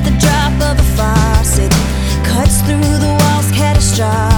at the drop of a faucet, cuts through the walls catastrophic.